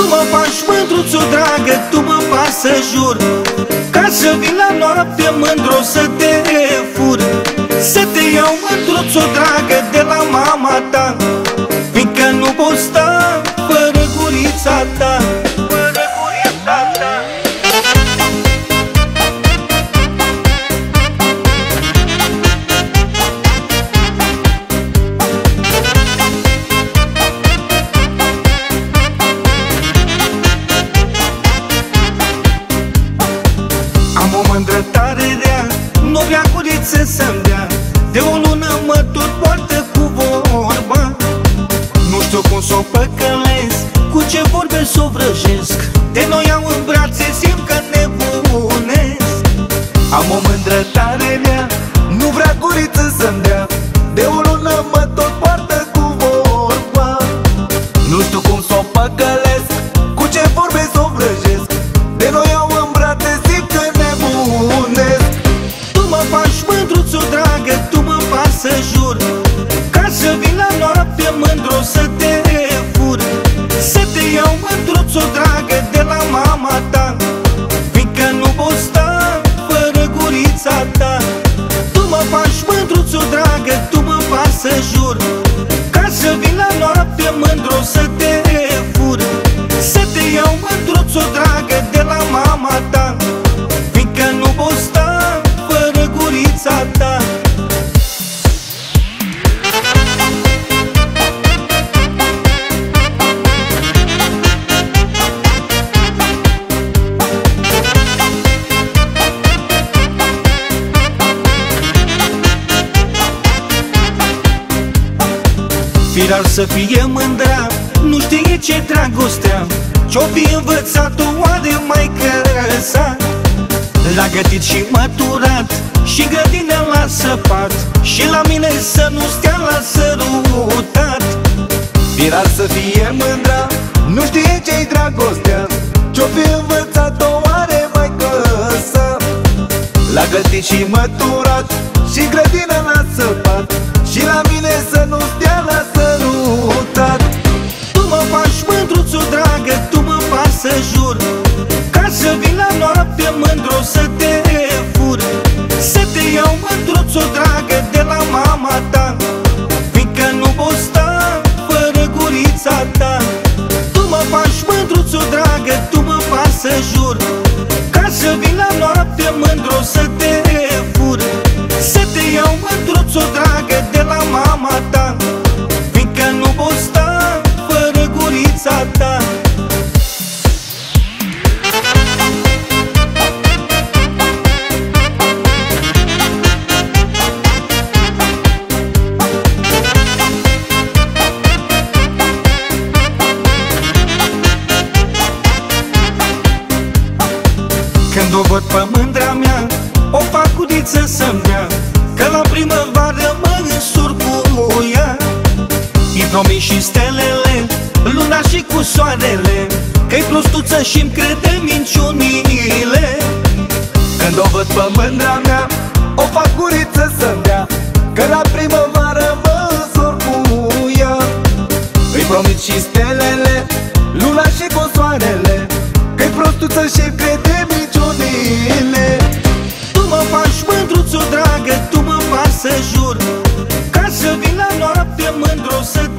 Tu mă faci mândruț-o dragă, tu mă faci să jur. Ca să vin la noapte mândru să te fur Să te iau mândruț-o dragă de la mama ta. Fiindcă nu poți sta fără gurița ta vrea curiță să-mi dea. De o lună mă tot poartă cu vorba Nu știu cum s-o păcălesc Cu ce vorbe s-o vrăjesc. De noi iau în brațe, simt că nebunesc. Am o mândră tare rea să jur Ca să vin la noapte mândru să te fur Să te iau mândruț-o dragă de la mama ta. Fiindcă nu poți sta fără gurița ta. Tu mă faci mândruț-o dragă, tu mă faci să jur. Ca să vin la noapte mândru să te fur Să te iau mândruț-o dragă de la mama ta Firar să fie mândra Nu știe ce dragostea Ce-o fi învățat-o oare mai cărăsa L-a gătit și măturat Și grădină la săpat Și la mine să nu stea la sărutat. Firar să fie mândra Nu știe ce-i dragostea Ce-o fi învățat-o oare mai cărăsa L-a gătit și măturat Și grădină la săpat Și la mine să nu stea la fac cudiță să-mi dea Că la primăvară mă însur cu ea. Îi promit și stelele Luna și cu soarele Că-i prostuță și-mi crede minciunile. Când o văd pe mândrea mea O fac guriță să-mi dea Că la primăvară mă însur cu ea. Îi promit și stelele Luna și cu soarele Că-i prostuță și-mi crede să jur Ca să vin la noapte mândru să